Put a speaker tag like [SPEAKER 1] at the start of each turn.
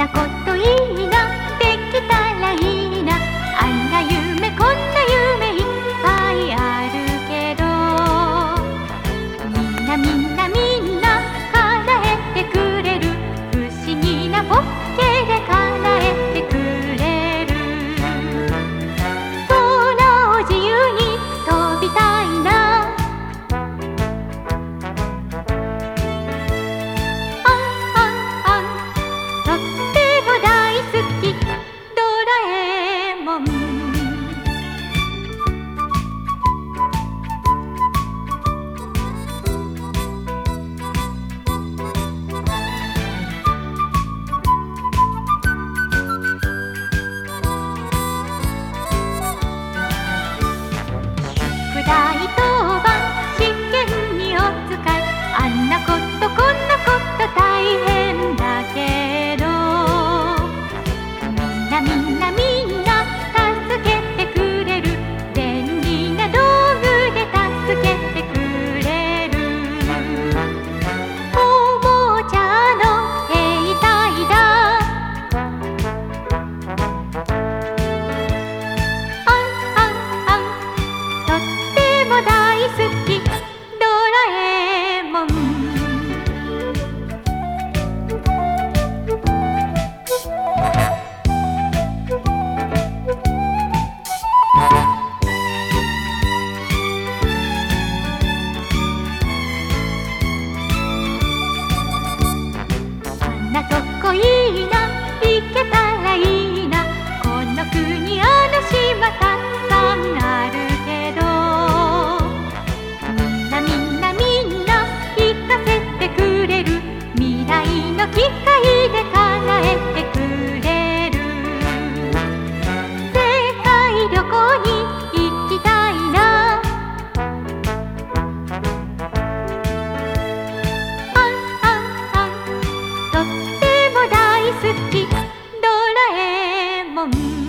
[SPEAKER 1] なこといいな機械で叶えてくれる。世界旅行に行きたいな。あんあんあんとっても大好き。ドラえもん。